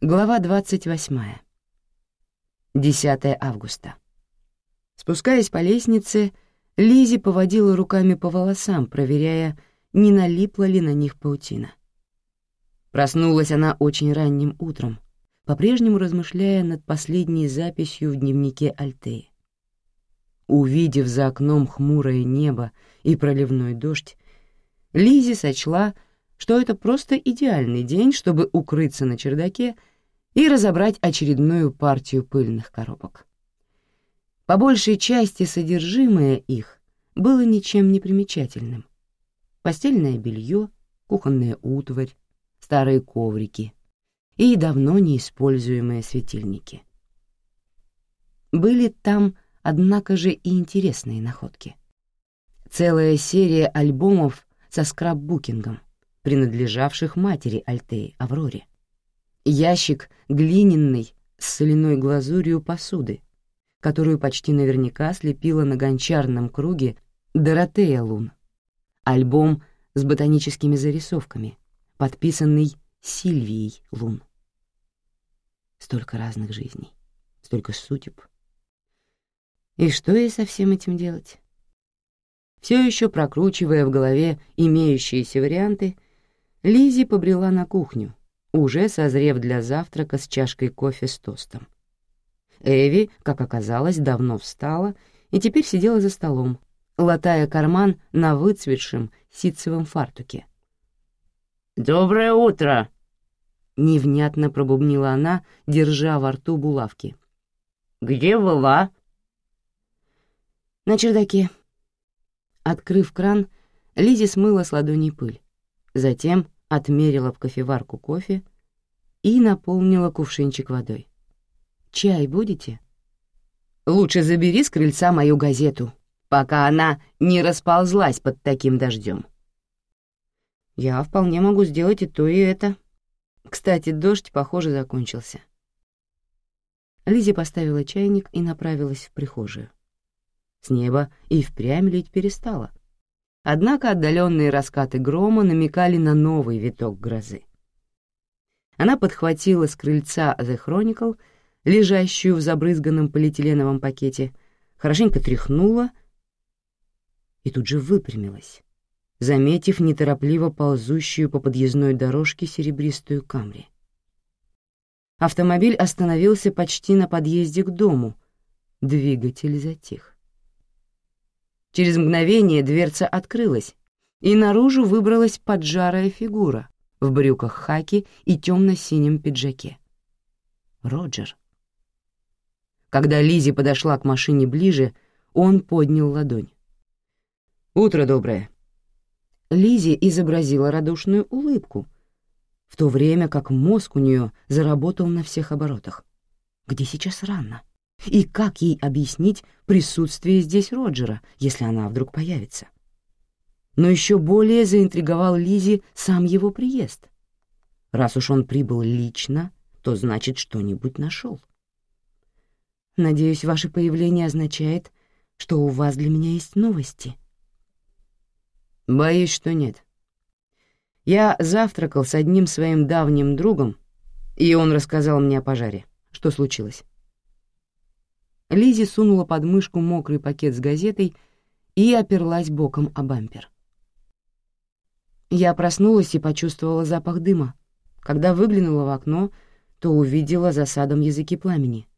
Глава 28. 10 августа. Спускаясь по лестнице, Лизи поводила руками по волосам, проверяя, не налипла ли на них паутина. Проснулась она очень ранним утром, по-прежнему размышляя над последней записью в дневнике Альтеи. Увидев за окном хмурое небо и проливной дождь, Лизи сочла, что это просто идеальный день, чтобы укрыться на чердаке и разобрать очередную партию пыльных коробок. По большей части содержимое их было ничем не примечательным. Постельное белье, кухонная утварь, старые коврики и давно неиспользуемые светильники. Были там, однако же, и интересные находки. Целая серия альбомов со скраббукингом, принадлежавших матери Альтеи, Авроре ящик глиняной с соляной глазурью посуды, которую почти наверняка слепила на гончарном круге Доротея Лун, альбом с ботаническими зарисовками, подписанный Сильвией Лун. Столько разных жизней, столько судеб. И что ей со всем этим делать? Все еще прокручивая в голове имеющиеся варианты, Лизи побрела на кухню, уже созрев для завтрака с чашкой кофе с тостом. Эви, как оказалось, давно встала и теперь сидела за столом, латая карман на выцветшем ситцевом фартуке. «Доброе утро!» — невнятно пробубнила она, держа во рту булавки. «Где была?» «На чердаке». Открыв кран, Лизи смыла с ладоней пыль. Затем отмерила в кофеварку кофе и наполнила кувшинчик водой. «Чай будете?» «Лучше забери с крыльца мою газету, пока она не расползлась под таким дождем». «Я вполне могу сделать и то, и это. Кстати, дождь, похоже, закончился». Лизи поставила чайник и направилась в прихожую. С неба и впрямь лить перестала. Однако отдаленные раскаты грома намекали на новый виток грозы. Она подхватила с крыльца The Chronicle, лежащую в забрызганном полиэтиленовом пакете, хорошенько тряхнула и тут же выпрямилась, заметив неторопливо ползущую по подъездной дорожке серебристую камри. Автомобиль остановился почти на подъезде к дому, двигатель затих. Через мгновение дверца открылась, и наружу выбралась поджарая фигура в брюках хаки и темно-синем пиджаке. Роджер. Когда Лизи подошла к машине ближе, он поднял ладонь. «Утро доброе». Лизи изобразила радушную улыбку, в то время как мозг у нее заработал на всех оборотах. Где сейчас рано? И как ей объяснить присутствие здесь Роджера, если она вдруг появится? Но еще более заинтриговал Лизи сам его приезд. Раз уж он прибыл лично, то значит, что-нибудь нашел. Надеюсь, ваше появление означает, что у вас для меня есть новости. Боюсь, что нет. Я завтракал с одним своим давним другом, и он рассказал мне о пожаре. Что случилось? Лизи сунула под мышку мокрый пакет с газетой и оперлась боком о бампер. Я проснулась и почувствовала запах дыма. Когда выглянула в окно, то увидела за садом языки пламени.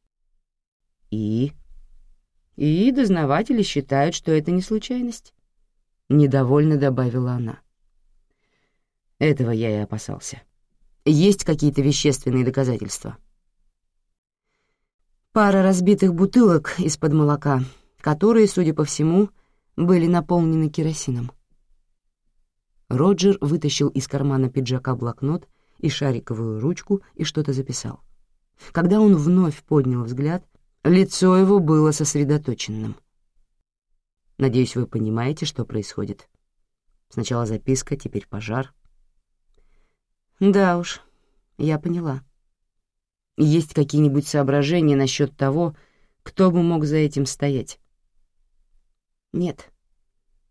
И? И дознаватели считают, что это не случайность. Недовольно добавила она. Этого я и опасался. Есть какие-то вещественные доказательства? — Пара разбитых бутылок из-под молока, которые, судя по всему, были наполнены керосином. Роджер вытащил из кармана пиджака блокнот и шариковую ручку и что-то записал. Когда он вновь поднял взгляд, лицо его было сосредоточенным. «Надеюсь, вы понимаете, что происходит. Сначала записка, теперь пожар». «Да уж, я поняла». Есть какие-нибудь соображения насчет того, кто бы мог за этим стоять? Нет.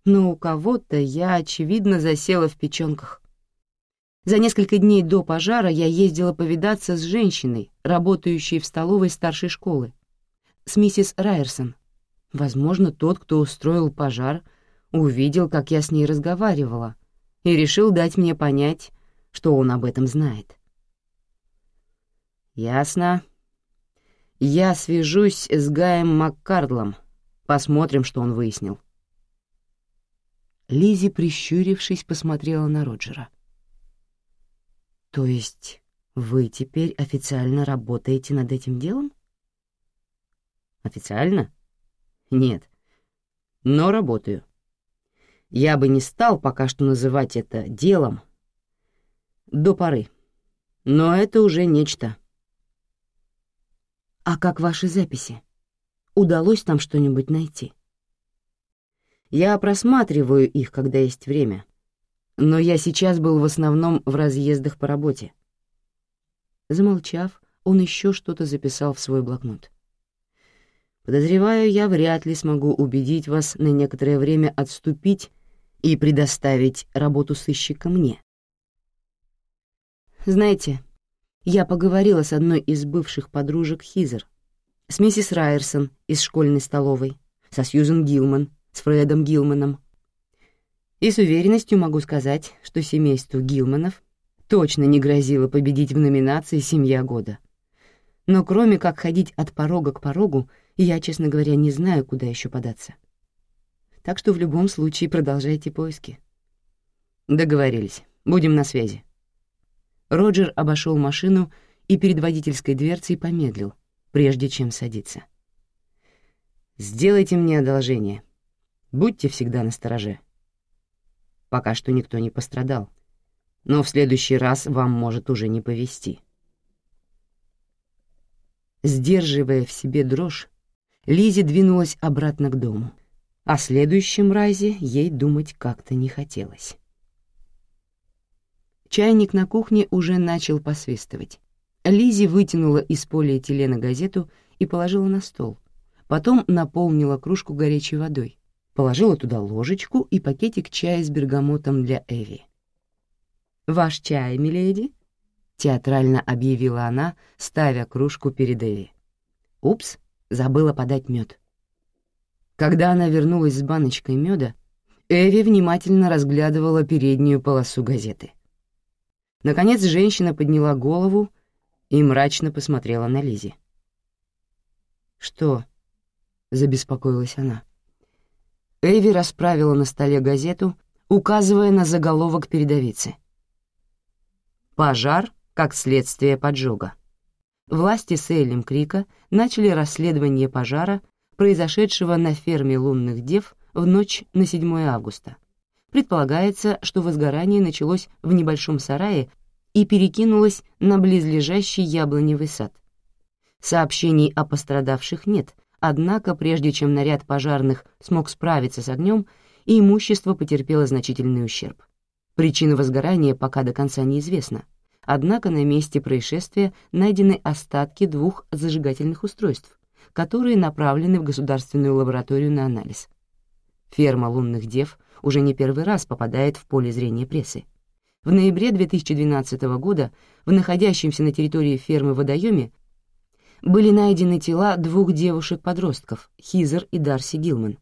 но у кого-то я, очевидно, засела в печенках. За несколько дней до пожара я ездила повидаться с женщиной, работающей в столовой старшей школы, с миссис Райерсон. Возможно, тот, кто устроил пожар, увидел, как я с ней разговаривала, и решил дать мне понять, что он об этом знает. «Ясно. Я свяжусь с Гаем Маккардлом. Посмотрим, что он выяснил». Лизи, прищурившись, посмотрела на Роджера. «То есть вы теперь официально работаете над этим делом?» «Официально? Нет. Но работаю. Я бы не стал пока что называть это делом. До поры. Но это уже нечто». «А как ваши записи? Удалось там что-нибудь найти?» Я просматриваю их, когда есть время. Но я сейчас был в основном в разъездах по работе. Замолчав, он еще что-то записал в свой блокнот. Подозреваю, я вряд ли смогу убедить вас на некоторое время отступить и предоставить работу сыщика мне. Знаете, я поговорила с одной из бывших подружек Хизер, с миссис Райерсон из школьной столовой, со Сьюзен Гилман, с Фредом Гилманом. И с уверенностью могу сказать, что семейству Гилманов точно не грозило победить в номинации «Семья года». Но кроме как ходить от порога к порогу, я, честно говоря, не знаю, куда еще податься. Так что в любом случае продолжайте поиски. Договорились. Будем на связи. Роджер обошел машину и перед водительской дверцей помедлил, прежде чем садиться. «Сделайте мне одолжение. Будьте всегда настороже. Пока что никто не пострадал, но в следующий раз вам может уже не повезти. Сдерживая в себе дрожь, Лизи двинулась обратно к дому. О следующем разе ей думать как-то не хотелось. Чайник на кухне уже начал посвистывать. Лизи вытянула из полиэтилена газету и положила на стол. Потом наполнила кружку горячей водой, положила туда ложечку и пакетик чая с бергамотом для Эви. «Ваш чай, миледи?» — театрально объявила она, ставя кружку перед Эви. «Упс, забыла подать мед». Когда она вернулась с баночкой меда, Эви внимательно разглядывала переднюю полосу газеты. Наконец женщина подняла голову и мрачно посмотрела на Лизи. «Что?» — забеспокоилась она. Эви расправила на столе газету, указывая на заголовок передовицы. «Пожар как следствие поджога». Власти Сейлем Крика начали расследование пожара, произошедшего на ферме лунных дев в ночь на 7 августа. Предполагается, что возгорание началось в небольшом сарае и перекинулось на близлежащий яблоневый сад. Сообщений о пострадавших нет, Однако, прежде чем наряд пожарных смог справиться с огнем, имущество потерпело значительный ущерб. Причина возгорания пока до конца неизвестна, однако на месте происшествия найдены остатки двух зажигательных устройств, которые направлены в государственную лабораторию на анализ. Ферма лунных дев уже не первый раз попадает в поле зрения прессы. В ноябре 2012 года в находящемся на территории фермы водоеме были найдены тела двух девушек-подростков, Хизер и Дарси Гилман.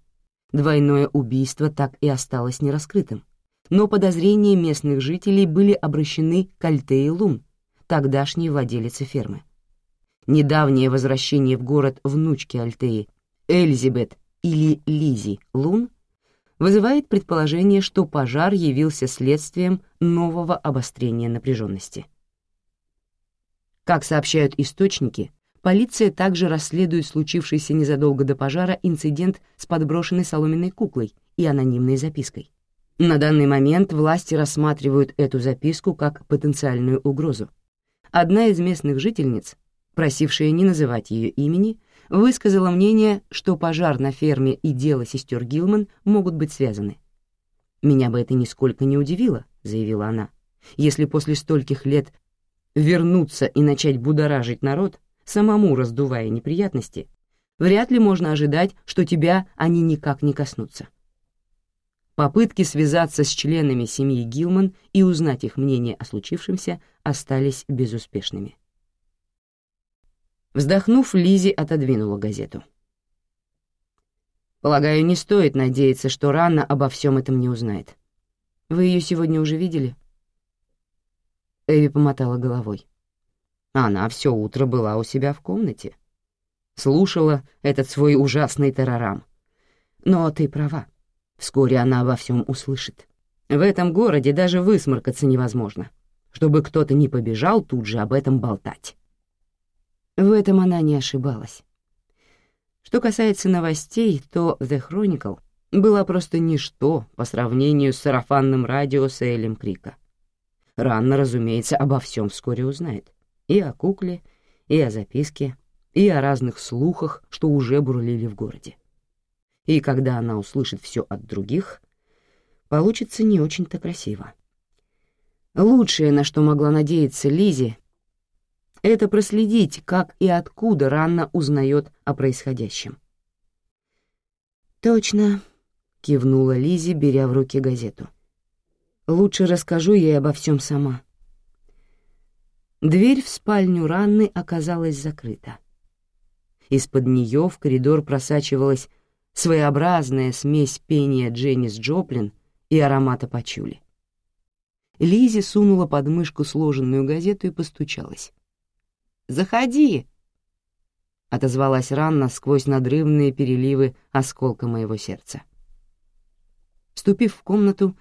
Двойное убийство так и осталось нераскрытым, но подозрения местных жителей были обращены к Альтее Лун, тогдашней владелице фермы. Недавнее возвращение в город внучки Альтеи, Эльзибет или Лизи Лун, вызывает предположение, что пожар явился следствием нового обострения напряженности. Как сообщают источники, Полиция также расследует случившийся незадолго до пожара инцидент с подброшенной соломенной куклой и анонимной запиской. На данный момент власти рассматривают эту записку как потенциальную угрозу. Одна из местных жительниц, просившая не называть ее имени, высказала мнение, что пожар на ферме и дело сестер Гилман могут быть связаны. «Меня бы это нисколько не удивило», — заявила она, «если после стольких лет вернуться и начать будоражить народ, самому раздувая неприятности, вряд ли можно ожидать, что тебя они никак не коснутся. Попытки связаться с членами семьи Гилман и узнать их мнение о случившемся остались безуспешными. Вздохнув, Лизи отодвинула газету. «Полагаю, не стоит надеяться, что Ранна обо всем этом не узнает. Вы ее сегодня уже видели?» Эви помотала головой. Она все утро была у себя в комнате. Слушала этот свой ужасный террорам. Но ты права. Вскоре она обо всем услышит. В этом городе даже высморкаться невозможно, чтобы кто-то не побежал тут же об этом болтать. В этом она не ошибалась. Что касается новостей, то The Chronicle была просто ничто по сравнению с сарафанным радио Сейлем Крика. Ранна, разумеется, обо всем вскоре узнает. И о кукле, и о записке, и о разных слухах, что уже бурлили в городе. И когда она услышит все от других, получится не очень-то красиво. Лучшее, на что могла надеяться Лизи, это проследить, как и откуда Ранна узнает о происходящем. «Точно», — кивнула Лизи, беря в руки газету. «Лучше расскажу ей обо всем сама». Дверь в спальню Ранны оказалась закрыта. Из-под нее в коридор просачивалась своеобразная смесь пения Дженнис Джоплин и аромата пачули. Лизи сунула под мышку сложенную газету и постучалась. «Заходи!» — отозвалась Ранна сквозь надрывные переливы осколка моего сердца. Вступив в комнату,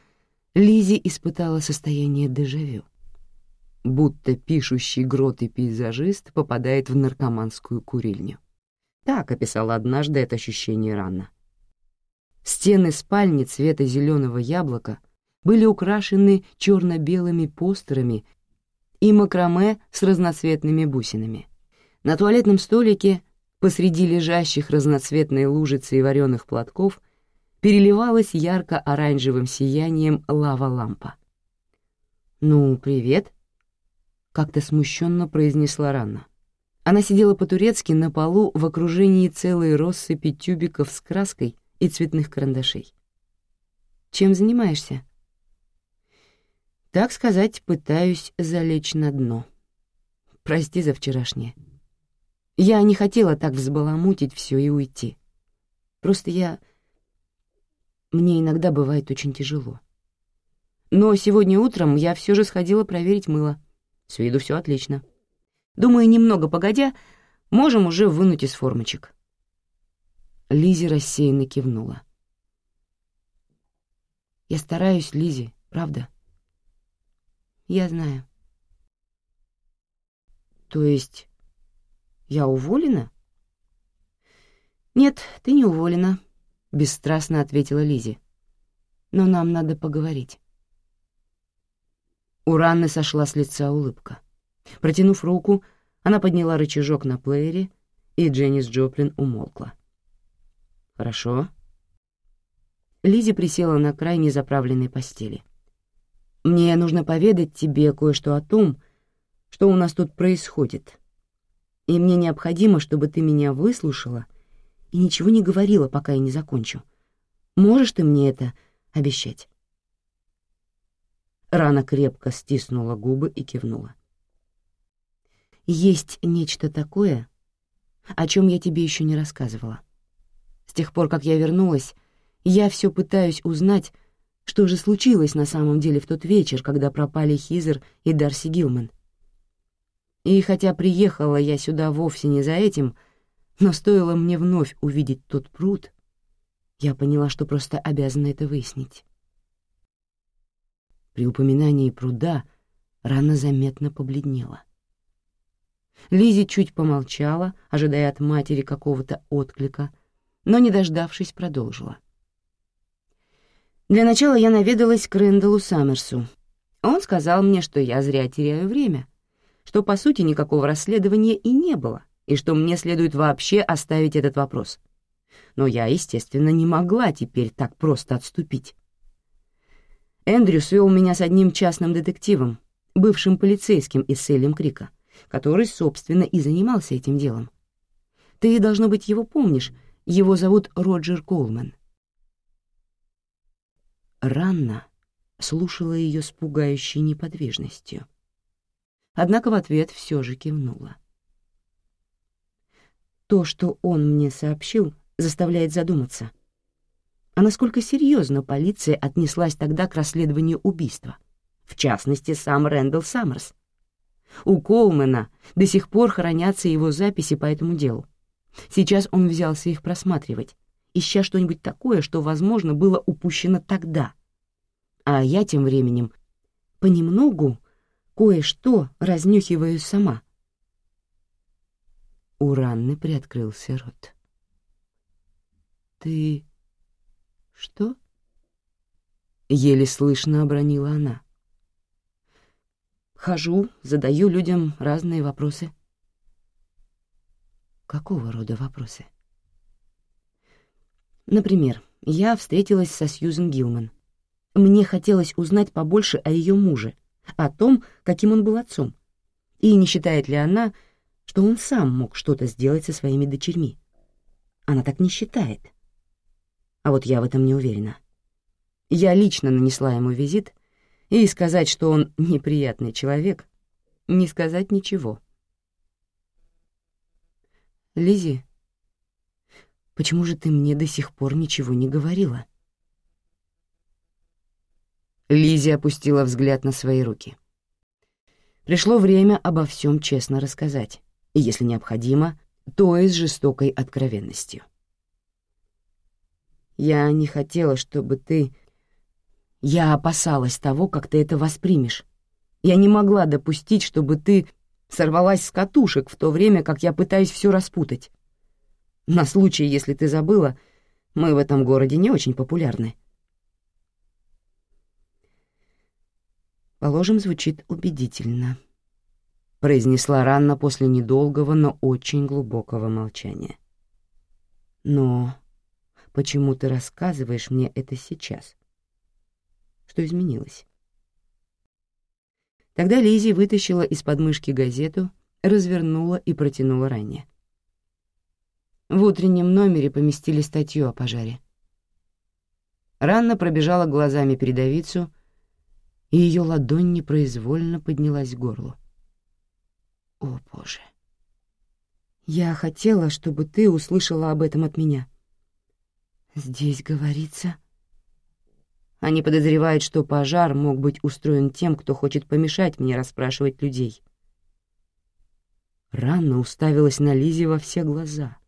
Лизи испытала состояние дежавю, будто пишущий грот и пейзажист попадает в наркоманскую курильню. Так описала однажды это ощущение Ранна. Стены спальни цвета зеленого яблока были украшены черно-белыми постерами и макраме с разноцветными бусинами. На туалетном столике посреди лежащих разноцветной лужицы и вареных платков переливалась ярко-оранжевым сиянием лава-лампа. «Ну, привет», — как-то смущенно произнесла Ранна. Она сидела по-турецки на полу в окружении целой россыпи тюбиков с краской и цветных карандашей. «Чем занимаешься?» «Так сказать, пытаюсь залечь на дно. Прости за вчерашнее. Я не хотела так взбаламутить все и уйти. Просто я... Мне иногда бывает очень тяжело. Но сегодня утром я все же сходила проверить мыло. С виду все отлично». Думаю, немного погодя, можем уже вынуть из формочек». Лизи рассеянно кивнула. «Я стараюсь, Лизи, правда?» «Я знаю». «То есть я уволена?» «Нет, ты не уволена», — бесстрастно ответила Лизи. «Но нам надо поговорить». У Ранны сошла с лица улыбка. Протянув руку, она подняла рычажок на плеере, и Дженнис Джоплин умолкла. «Хорошо». Лизи присела на край незаправленной постели. «Мне нужно поведать тебе кое-что о том, что у нас тут происходит. И мне необходимо, чтобы ты меня выслушала и ничего не говорила, пока я не закончу. Можешь ты мне это обещать?» Рана крепко стиснула губы и кивнула. Есть нечто такое, о чем я тебе еще не рассказывала. С тех пор, как я вернулась, я все пытаюсь узнать, что же случилось на самом деле в тот вечер, когда пропали Хизер и Дарси Гилман. И хотя приехала я сюда вовсе не за этим, но стоило мне вновь увидеть тот пруд, я поняла, что просто обязана это выяснить. При упоминании пруда рана заметно побледнела. Лизи чуть помолчала, ожидая от матери какого-то отклика, но, не дождавшись, продолжила. Для начала я наведалась к Рэндаллу Саммерсу. Он сказал мне, что я зря теряю время, что, по сути, никакого расследования и не было, и что мне следует вообще оставить этот вопрос. Но я, естественно, не могла теперь так просто отступить. Эндрю свел меня с одним частным детективом, бывшим полицейским из Селем Крика который, собственно, и занимался этим делом. Ты, должно быть, его помнишь, его зовут Роджер Колман. Ранна слушала ее с пугающей неподвижностью. Однако в ответ все же кивнула. То, что он мне сообщил, заставляет задуматься. А насколько серьезно полиция отнеслась тогда к расследованию убийства? В частности, сам Рэндалл Саммерс. У Колмена до сих пор хранятся его записи по этому делу. Сейчас он взялся их просматривать, ища что-нибудь такое, что, возможно, было упущено тогда. А я тем временем понемногу кое-что разнюхиваю сама. У Ранны приоткрылся рот. «Ты... что?» Еле слышно обронила она. Хожу, задаю людям разные вопросы. Какого рода вопросы? Например, я встретилась со Сьюзен Гилман. Мне хотелось узнать побольше о ее муже, о том, каким он был отцом, и не считает ли она, что он сам мог что-то сделать со своими дочерьми. Она так не считает. А вот я в этом не уверена. Я лично нанесла ему визит — и сказать, что он неприятный человек, не сказать ничего. Лизи, почему же ты мне до сих пор ничего не говорила? Лизи опустила взгляд на свои руки. Пришло время обо всем честно рассказать, и, если необходимо, то и с жестокой откровенностью. Я не хотела, чтобы ты я опасалась того, как ты это воспримешь. Я не могла допустить, чтобы ты сорвалась с катушек в то время, как я пытаюсь все распутать. На случай, если ты забыла, мы в этом городе не очень популярны. Положим, звучит убедительно, — произнесла Ранна после недолгого, но очень глубокого молчания. Но почему ты рассказываешь мне это сейчас? что изменилось. Тогда Лизи вытащила из подмышки газету, развернула и протянула ранее. В утреннем номере поместили статью о пожаре. Ранна пробежала глазами передовицу, и ее ладонь непроизвольно поднялась к горлу. «О, Боже! Я хотела, чтобы ты услышала об этом от меня. Здесь говорится...» Они подозревают, что пожар мог быть устроен тем, кто хочет помешать мне расспрашивать людей. Ранна уставилась на Лизе во все глаза,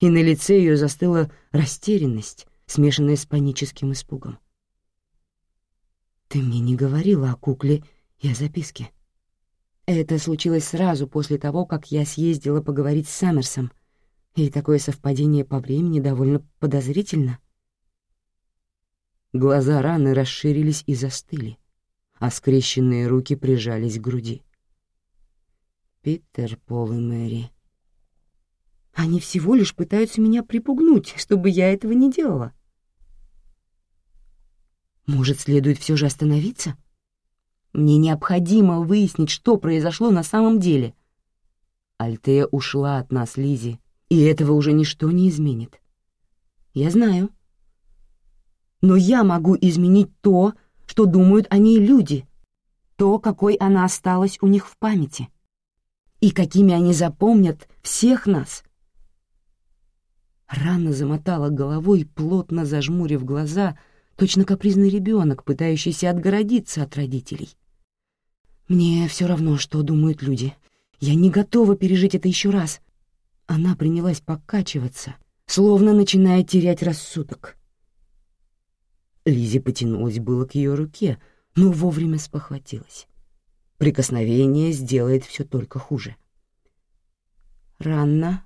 и на лице ее застыла растерянность, смешанная с паническим испугом. «Ты мне не говорила о кукле и о записке. Это случилось сразу после того, как я съездила поговорить с Саммерсом, и такое совпадение по времени довольно подозрительно». Глаза раны расширились и застыли, а скрещенные руки прижались к груди. Питер, Пол и Мэри. Они всего лишь пытаются меня припугнуть, чтобы я этого не делала. Может, следует все же остановиться? Мне необходимо выяснить, что произошло на самом деле. Альтея ушла от нас, Лизи, и этого уже ничто не изменит. Я знаю, но я могу изменить то, что думают о ней люди, то, какой она осталась у них в памяти, и какими они запомнят всех нас. Рана замотала головой, плотно зажмурив глаза, точно капризный ребенок, пытающийся отгородиться от родителей. «Мне все равно, что думают люди. Я не готова пережить это еще раз». Она принялась покачиваться, словно начиная терять рассудок. Лизи потянулась было к ее руке, но вовремя спохватилась. Прикосновение сделает все только хуже. «Ранна», —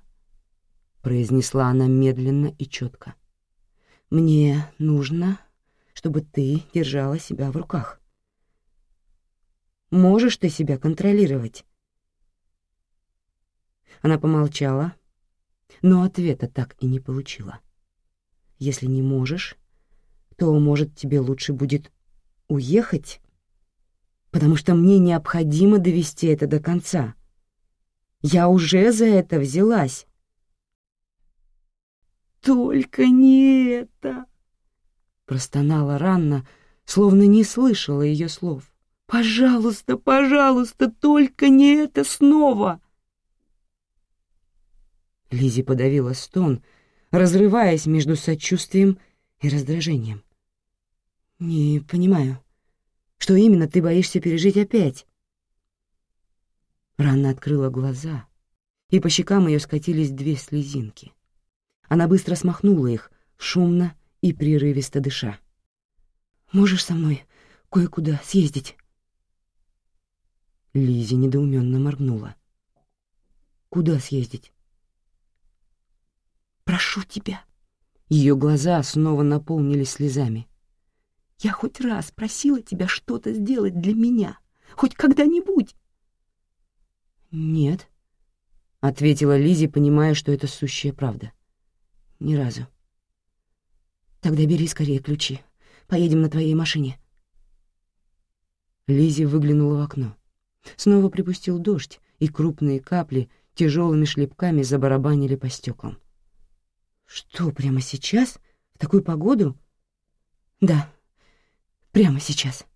произнесла она медленно и четко, — «мне нужно, чтобы ты держала себя в руках. Можешь ты себя контролировать?» Она помолчала, но ответа так и не получила. «Если не можешь, то, может, тебе лучше будет уехать? Потому что мне необходимо довести это до конца. Я уже за это взялась. Только не это, простонала Ранна, словно не слышала ее слов. «Пожалуйста, пожалуйста, только не это снова!» Лизи подавила стон, разрываясь между сочувствием и раздражением. «Не понимаю, что именно ты боишься пережить опять?» Ранна открыла глаза, и по щекам ее скатились две слезинки. Она быстро смахнула их, шумно и прерывисто дыша. «Можешь со мной кое-куда съездить?» Лизи недоуменно моргнула. «Куда съездить?» «Прошу тебя». Ее глаза снова наполнились слезами. «Я хоть раз просила тебя что-то сделать для меня, хоть когда-нибудь». «Нет», — ответила Лизи, понимая, что это сущая правда. «Ни разу». «Тогда бери скорее ключи. Поедем на твоей машине». Лизи выглянула в окно. Снова припустил дождь, и крупные капли тяжелыми шлепками забарабанили по стеклам. «Что, прямо сейчас? В такую погоду?» «Да, прямо сейчас».